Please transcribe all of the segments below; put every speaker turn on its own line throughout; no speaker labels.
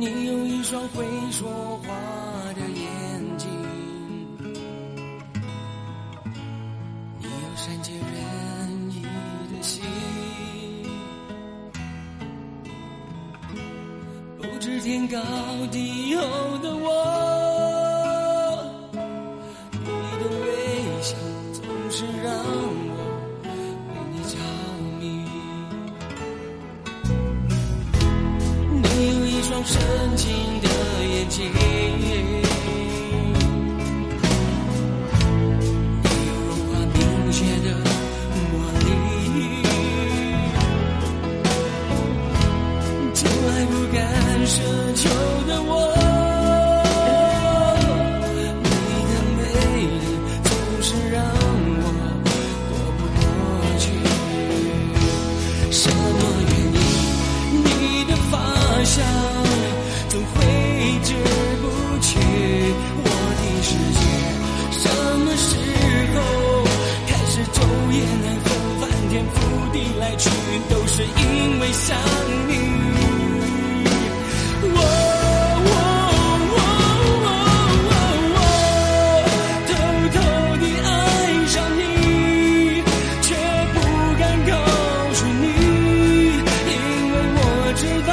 你有一双会说话的眼睛，你有善解人意的心，不知天高地厚的我，你有一双深情的眼睛，你有融化冰雪的魔力，从来不敢奢求的我，来去，都是因为想你。我我我我我偷偷地爱上你，却不敢告诉你，因为我知道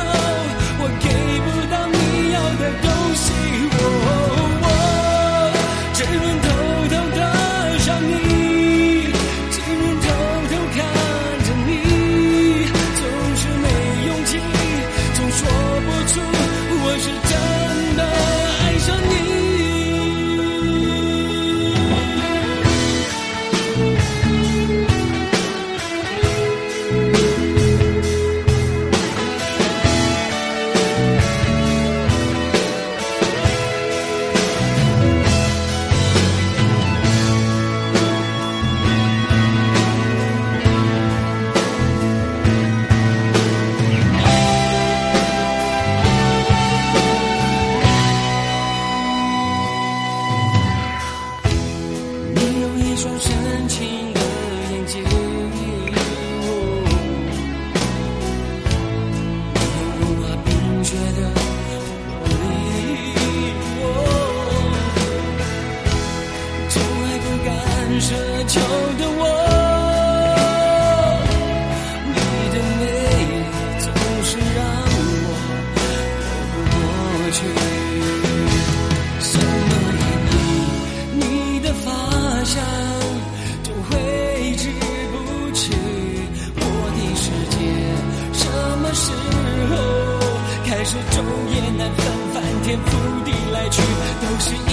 流星。